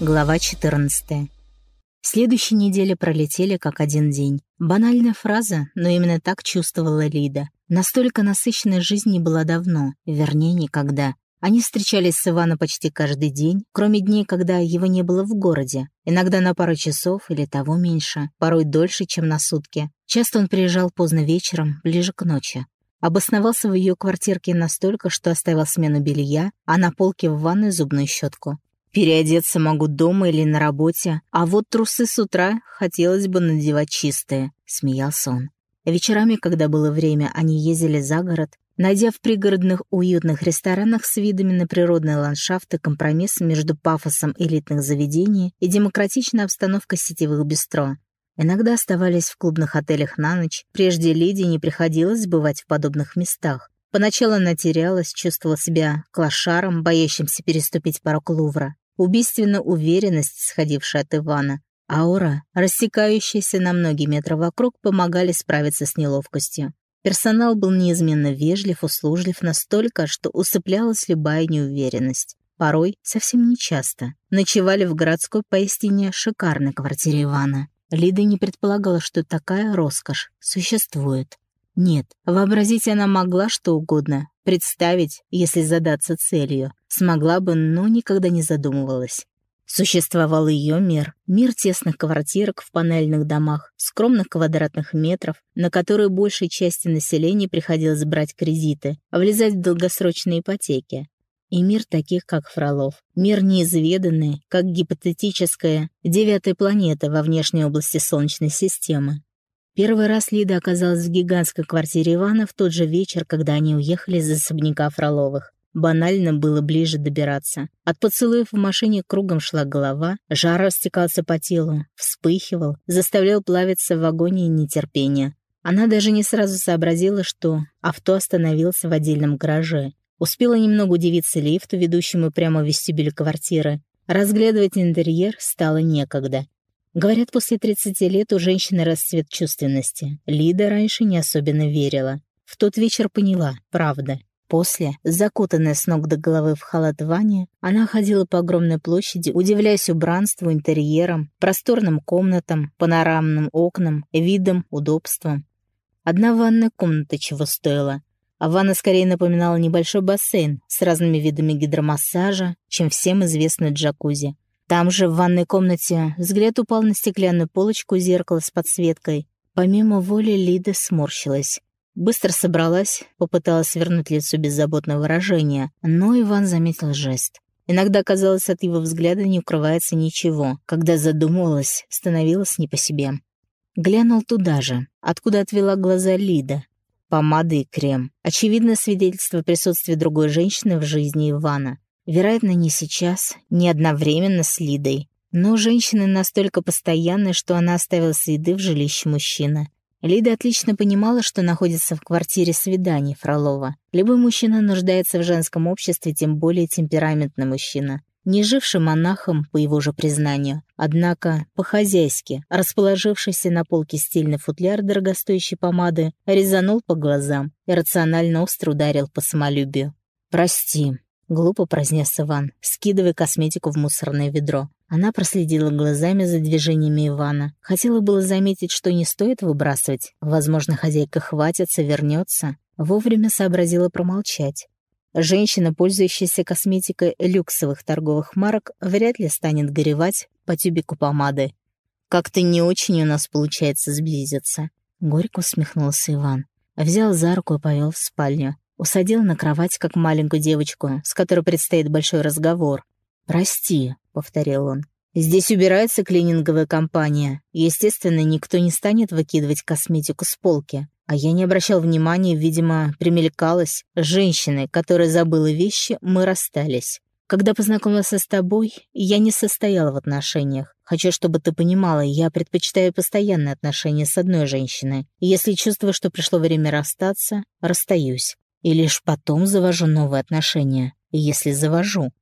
Глава 14. Следующие недели пролетели как один день. Банальная фраза, но именно так чувствовала Лида. Настолько насыщенной жизни была давно, вернее, никогда. Они встречались с Иваном почти каждый день, кроме дней, когда его не было в городе. Иногда на пару часов или того меньше, порой дольше, чем на сутки. Часто он приезжал поздно вечером, ближе к ночи. Обосновался в ее квартирке настолько, что оставил смену белья, а на полке в ванной зубную щетку. Переодеться могу дома или на работе, а вот трусы с утра хотелось бы надевать чистые», — смеялся он. Вечерами, когда было время, они ездили за город, найдя в пригородных уютных ресторанах с видами на природные ландшафты компромисс между пафосом элитных заведений и демократичной обстановкой сетевых бистро. Иногда оставались в клубных отелях на ночь, прежде Лидии не приходилось бывать в подобных местах. Поначалу она терялась, чувствовала себя клошаром, боящимся переступить порог Лувра убийственная уверенность, сходившая от Ивана, аура, рассекающаяся на многие метры вокруг, помогали справиться с неловкостью. Персонал был неизменно вежлив, услужлив настолько, что усыплялась любая неуверенность. Порой, совсем нечасто, ночевали в городской поистине шикарной квартире Ивана. Лида не предполагала, что такая роскошь существует. Нет, вообразить она могла что угодно, представить, если задаться целью. Смогла бы, но никогда не задумывалась. Существовал ее мир. Мир тесных квартирок в панельных домах, скромных квадратных метров, на которые большей части населения приходилось брать кредиты, влезать в долгосрочные ипотеки. И мир таких, как Фролов. Мир неизведанный, как гипотетическая девятая планета во внешней области Солнечной системы. Первый раз Лида оказалась в гигантской квартире Ивана в тот же вечер, когда они уехали из особняка Фроловых. Банально было ближе добираться. От поцелуев в машине кругом шла голова, жар растекался по телу, вспыхивал, заставлял плавиться в агонии нетерпения. Она даже не сразу сообразила, что авто остановился в отдельном гараже. Успела немного удивиться лифту, ведущему прямо в вестибюль квартиры. Разглядывать интерьер стало некогда. Говорят, после 30 лет у женщины расцвет чувственности. Лида раньше не особенно верила. В тот вечер поняла, правда. После, закутанная с ног до головы в халат Вани, она ходила по огромной площади, удивляясь убранству, интерьерам, просторным комнатам, панорамным окнам, видам, удобствам. Одна ванная комната чего стоила. А ванна скорее напоминала небольшой бассейн с разными видами гидромассажа, чем всем известный джакузи. Там же, в ванной комнате, взгляд упал на стеклянную полочку зеркала с подсветкой. Помимо воли Лида сморщилась. Быстро собралась, попыталась вернуть лицу беззаботное выражение, но Иван заметил жест. Иногда, казалось, от его взгляда не укрывается ничего. Когда задумывалась, становилась не по себе. Глянул туда же, откуда отвела глаза Лида. Помада и крем. Очевидно, свидетельство присутствия другой женщины в жизни Ивана. Вероятно, не сейчас, не одновременно с Лидой. Но женщины настолько постоянны, что она оставила следы в жилище мужчины. Лида отлично понимала, что находится в квартире свиданий Фролова. Любой мужчина нуждается в женском обществе, тем более темпераментный мужчина. Не живший монахом, по его же признанию, однако по-хозяйски, расположившийся на полке стильный футляр дорогостоящей помады, резанул по глазам и рационально остро ударил по самолюбию. «Прости», Глупо произнес Иван, скидывая косметику в мусорное ведро. Она проследила глазами за движениями Ивана. Хотела было заметить, что не стоит выбрасывать. Возможно, хозяйка хватится, вернется. Вовремя сообразила промолчать. Женщина, пользующаяся косметикой люксовых торговых марок, вряд ли станет горевать по тюбику помады. «Как-то не очень у нас получается сблизиться», — горько усмехнулся Иван. Взял за руку и повел в спальню. Усадил на кровать, как маленькую девочку, с которой предстоит большой разговор. «Прости», — повторил он. «Здесь убирается клининговая компания. Естественно, никто не станет выкидывать косметику с полки. А я не обращал внимания, видимо, примелькалась. Женщиной, которая забыла вещи, мы расстались. Когда познакомился с тобой, я не состояла в отношениях. Хочу, чтобы ты понимала, я предпочитаю постоянные отношения с одной женщиной. если чувствую, что пришло время расстаться, расстаюсь и лишь потом завожу новые отношения, если завожу.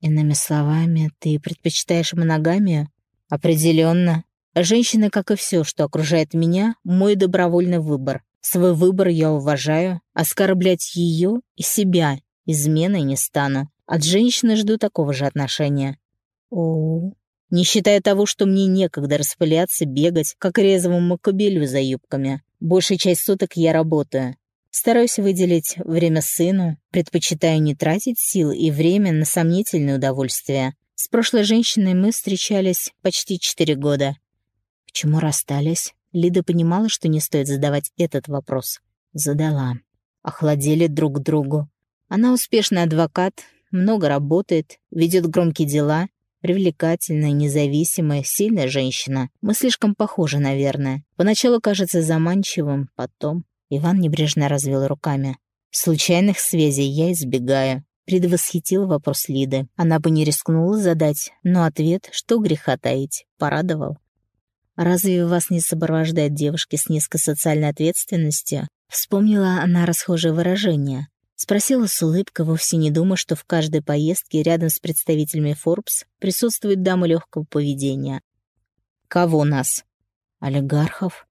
Иными словами, ты предпочитаешь моногамию? Определенно. Женщина, как и все, что окружает меня, мой добровольный выбор. Свой выбор я уважаю, оскорблять ее и себя изменой не стану. От женщины жду такого же отношения. О, не считая того, что мне некогда распыляться, бегать, как резвому кобелю за юбками. Большая часть суток я работаю. Стараюсь выделить время сыну, предпочитаю не тратить сил и время на сомнительные удовольствия. С прошлой женщиной мы встречались почти четыре года. Почему расстались? Лида понимала, что не стоит задавать этот вопрос. Задала. Охладели друг к другу. Она успешный адвокат, много работает, ведет громкие дела, привлекательная, независимая, сильная женщина. Мы слишком похожи, наверное. Поначалу кажется заманчивым, потом... Иван небрежно развел руками. Случайных связей я избегаю. Предвосхитил вопрос Лиды. Она бы не рискнула задать, но ответ, что греха таить, порадовал. «Разве вас не сопровождают девушки с низкой социальной ответственностью?» Вспомнила она расхожее выражение. Спросила с улыбкой, вовсе не думая, что в каждой поездке рядом с представителями Forbes присутствует дама легкого поведения. «Кого нас? Олигархов?»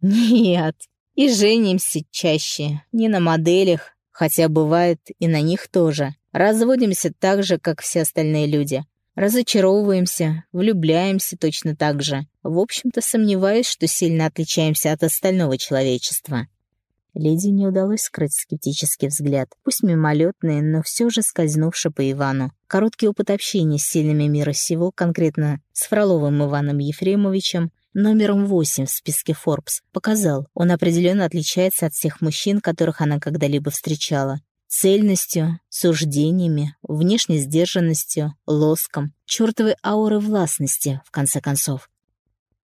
«Нет, и женимся чаще, не на моделях, хотя бывает и на них тоже. Разводимся так же, как все остальные люди. Разочаровываемся, влюбляемся точно так же. В общем-то, сомневаюсь, что сильно отличаемся от остального человечества. Леди не удалось скрыть скептический взгляд, пусть мимолетный, но все же скользнувший по Ивану. Короткий опыт общения с сильными мира сего, конкретно с Фроловым Иваном Ефремовичем, номером 8 в списке Forbes, показал, он определенно отличается от всех мужчин, которых она когда-либо встречала. Цельностью, суждениями, внешней сдержанностью, лоском, чертовой ауры властности, в конце концов.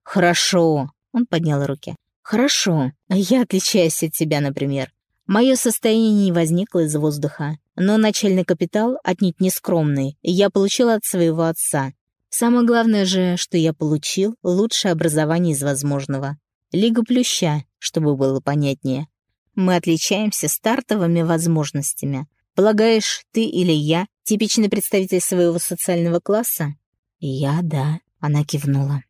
«Хорошо», — он поднял руки. «Хорошо, я отличаюсь от тебя, например. Мое состояние не возникло из воздуха, но начальный капитал отнюдь не скромный, я получил от своего отца. Самое главное же, что я получил лучшее образование из возможного. Лига Плюща, чтобы было понятнее. Мы отличаемся стартовыми возможностями. Полагаешь, ты или я типичный представитель своего социального класса? Я, да, она кивнула.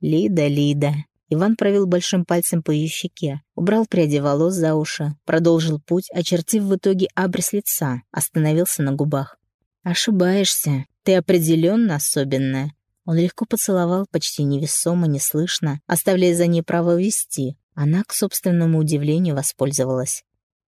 Лида, Лида, Иван провел большим пальцем по ее щеке, убрал пряди волос за уши, продолжил путь, очертив в итоге абрис лица, остановился на губах. «Ошибаешься. Ты определенно особенная». Он легко поцеловал, почти невесомо, неслышно, оставляя за ней право вести. Она, к собственному удивлению, воспользовалась.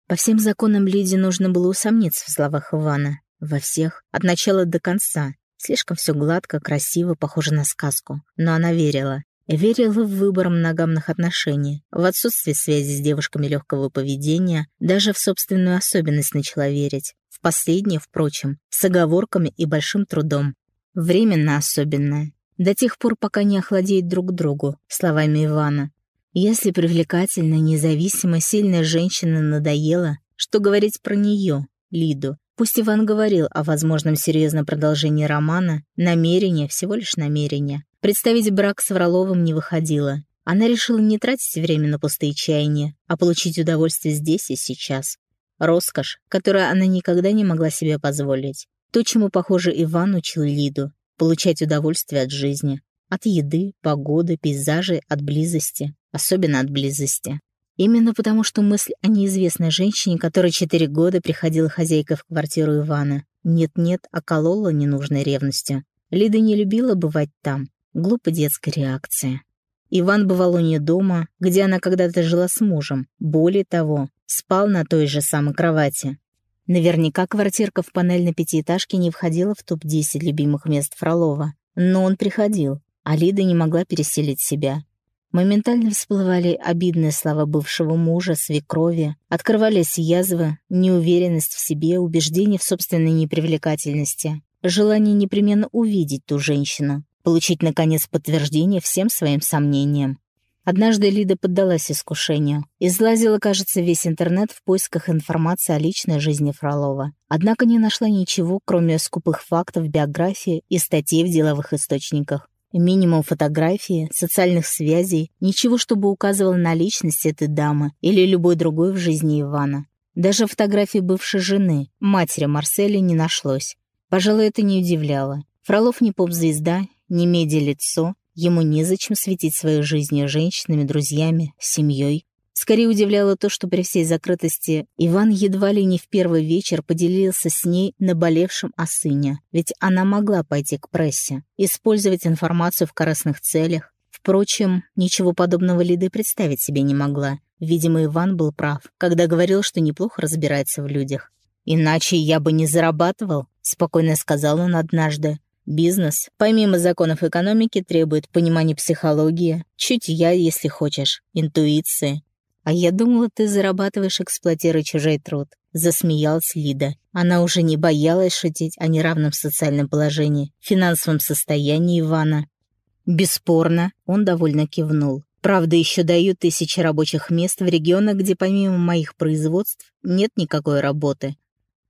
По всем законам Лиде нужно было усомниться в словах Ивана. Во всех, от начала до конца. Слишком все гладко, красиво, похоже на сказку. Но она верила. Верила в выбор моногамных отношений, в отсутствие связи с девушками легкого поведения, даже в собственную особенность начала верить. В последнее, впрочем, с оговорками и большим трудом. Временно особенное. До тех пор, пока не охладеет друг другу, словами Ивана. Если привлекательная, независимая, сильная женщина надоела, что говорить про нее, Лиду? Пусть Иван говорил о возможном серьезном продолжении романа, намерение, всего лишь намерение. Представить брак с Фроловым не выходило. Она решила не тратить время на пустые чаяния, а получить удовольствие здесь и сейчас. Роскошь, которую она никогда не могла себе позволить. То, чему, похоже, Иван учил Лиду. Получать удовольствие от жизни. От еды, погоды, пейзажей, от близости. Особенно от близости. Именно потому, что мысль о неизвестной женщине, которая четыре года приходила хозяйкой в квартиру Ивана, нет-нет, околола ненужной ревностью. Лида не любила бывать там, Глупо детская реакция. Иван бывал у нее дома, где она когда-то жила с мужем. Более того, спал на той же самой кровати. Наверняка квартирка в панельной пятиэтажке не входила в топ-10 любимых мест Фролова. Но он приходил, а Лида не могла переселить себя. Моментально всплывали обидные слова бывшего мужа, свекрови, открывались язвы, неуверенность в себе, убеждение в собственной непривлекательности, желание непременно увидеть ту женщину, получить, наконец, подтверждение всем своим сомнениям. Однажды Лида поддалась искушению. Излазила, кажется, весь интернет в поисках информации о личной жизни Фролова. Однако не нашла ничего, кроме скупых фактов биографии и статей в деловых источниках. Минимум фотографии, социальных связей, ничего, чтобы указывало на личность этой дамы или любой другой в жизни Ивана. Даже фотографии бывшей жены, матери Марселя, не нашлось. Пожалуй, это не удивляло. Фролов не поп-звезда не меди лицо, ему незачем светить своей жизнью женщинами, друзьями, семьей. Скорее удивляло то, что при всей закрытости Иван едва ли не в первый вечер поделился с ней наболевшим о сыне, ведь она могла пойти к прессе, использовать информацию в корыстных целях. Впрочем, ничего подобного Лида представить себе не могла. Видимо, Иван был прав, когда говорил, что неплохо разбирается в людях. «Иначе я бы не зарабатывал», — спокойно сказал он однажды. Бизнес, помимо законов экономики, требует понимания психологии, чутья, если хочешь, интуиции. А я думала, ты зарабатываешь, эксплуатируя чужой труд. Засмеялась Лида. Она уже не боялась шутить о неравном социальном положении, финансовом состоянии Ивана. Бесспорно, он довольно кивнул. Правда, еще дают тысячи рабочих мест в регионах, где помимо моих производств нет никакой работы.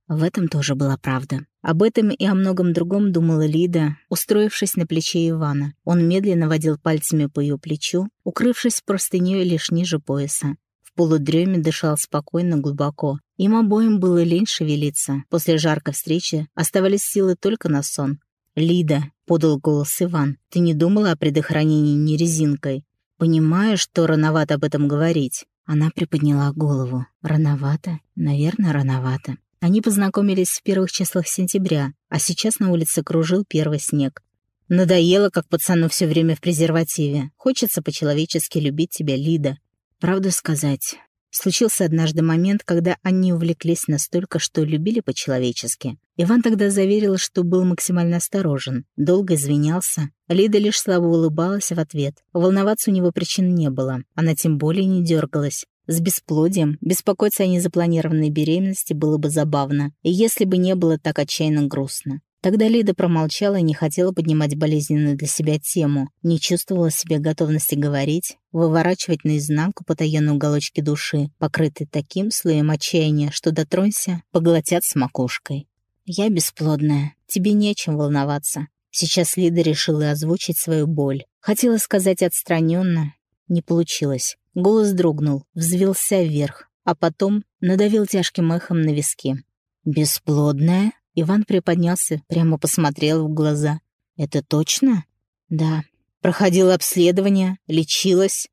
В этом тоже была правда. Об этом и о многом другом думала Лида, устроившись на плече Ивана. Он медленно водил пальцами по ее плечу, укрывшись простыней лишь ниже пояса. Полудреме дышал спокойно, глубоко. Им обоим было лень шевелиться. После жаркой встречи оставались силы только на сон. «Лида», — подал голос Иван, — «ты не думала о предохранении ни резинкой? Понимаю, что рановато об этом говорить». Она приподняла голову. «Рановато? Наверное, рановато». Они познакомились в первых числах сентября, а сейчас на улице кружил первый снег. Надоело, как пацану все время в презервативе. Хочется по-человечески любить тебя, Лида. Правду сказать, случился однажды момент, когда они увлеклись настолько, что любили по-человечески. Иван тогда заверил, что был максимально осторожен, долго извинялся. Лида лишь слабо улыбалась в ответ. Волноваться у него причин не было. Она тем более не дергалась. С бесплодием беспокоиться о незапланированной беременности было бы забавно, если бы не было так отчаянно грустно. Тогда Лида промолчала и не хотела поднимать болезненную для себя тему, не чувствовала себе готовности говорить, выворачивать наизнанку потаенные уголочки души, покрытые таким слоем отчаяния, что дотронься, поглотят с макушкой. «Я бесплодная, тебе нечем волноваться». Сейчас Лида решила озвучить свою боль. Хотела сказать отстраненно, не получилось. Голос дрогнул, взвелся вверх, а потом надавил тяжким эхом на виски. «Бесплодная?» Иван приподнялся, прямо посмотрел в глаза. «Это точно?» «Да». «Проходила обследование, лечилась?»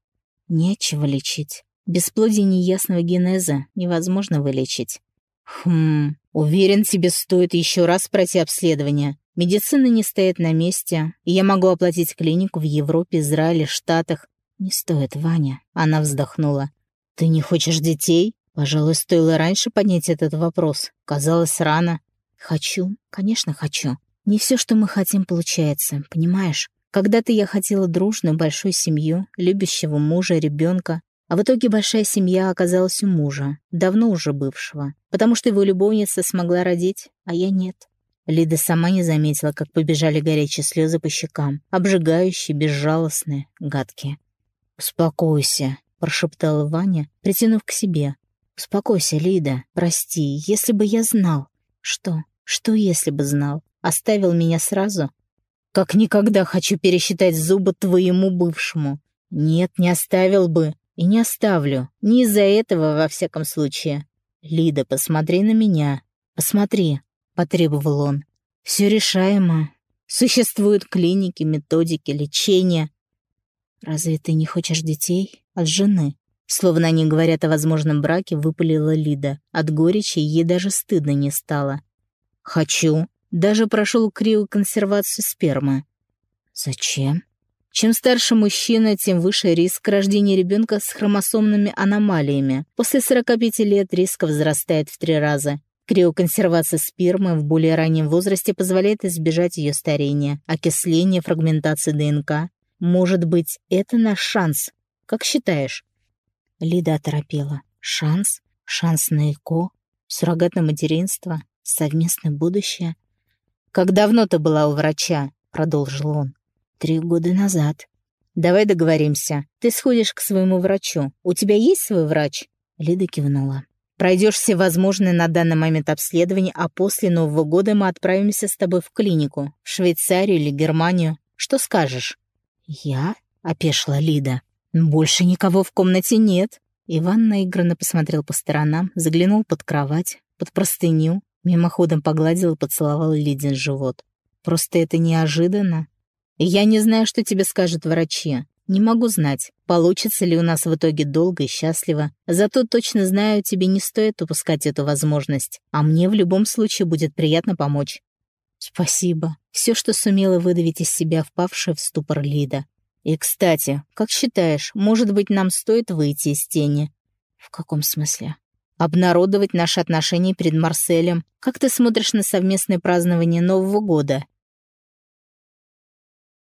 «Нечего лечить. Бесплодие неясного генеза невозможно вылечить». «Хм, уверен, тебе стоит еще раз пройти обследование. Медицина не стоит на месте, и я могу оплатить клинику в Европе, Израиле, Штатах. «Не стоит, Ваня», — она вздохнула. «Ты не хочешь детей? Пожалуй, стоило раньше поднять этот вопрос. Казалось, рано». «Хочу, конечно, хочу. Не все, что мы хотим, получается, понимаешь? Когда-то я хотела дружную большую семью, любящего мужа, ребенка, а в итоге большая семья оказалась у мужа, давно уже бывшего, потому что его любовница смогла родить, а я нет. Лида сама не заметила, как побежали горячие слезы по щекам, обжигающие, безжалостные, гадкие. «Успокойся», — прошептала Ваня, притянув к себе. «Успокойся, Лида, прости, если бы я знал». «Что? Что, если бы знал? Оставил меня сразу?» «Как никогда хочу пересчитать зубы твоему бывшему». «Нет, не оставил бы. И не оставлю. Не из-за этого, во всяком случае». «Лида, посмотри на меня. Посмотри», — потребовал он. «Все решаемо. Существуют клиники, методики, лечения. «Разве ты не хочешь детей? От жены?» Словно они говорят о возможном браке, выпалила Лида. От горечи ей даже стыдно не стало. «Хочу. Даже прошел криоконсервацию спермы». «Зачем?» Чем старше мужчина, тем выше риск рождения ребенка с хромосомными аномалиями. После 45 лет риск возрастает в три раза. Криоконсервация спермы в более раннем возрасте позволяет избежать ее старения, окисления, фрагментации ДНК, может быть, это наш шанс? Как считаешь?» Лида оторопела. «Шанс? Шанс на ЭКО? Суррогатное материнство? Совместное будущее?» «Как давно ты была у врача?» — продолжил он. «Три года назад». «Давай договоримся. Ты сходишь к своему врачу. У тебя есть свой врач?» Лида кивнула. Пройдешь все возможные на данный момент обследования, а после Нового года мы отправимся с тобой в клинику, в Швейцарию или Германию. Что скажешь?» «Я?» — опешила Лида. «Больше никого в комнате нет». Иван наигранно посмотрел по сторонам, заглянул под кровать, под простыню, мимоходом погладил и поцеловал Лидин живот. «Просто это неожиданно. Я не знаю, что тебе скажут врачи. Не могу знать, получится ли у нас в итоге долго и счастливо. Зато точно знаю, тебе не стоит упускать эту возможность. А мне в любом случае будет приятно помочь. Спасибо. Все, что сумела выдавить из себя впавшая в ступор Лида. И, кстати, как считаешь, может быть, нам стоит выйти из тени? В каком смысле? Обнародовать наши отношения перед Марселем. Как ты смотришь на совместное празднование Нового года?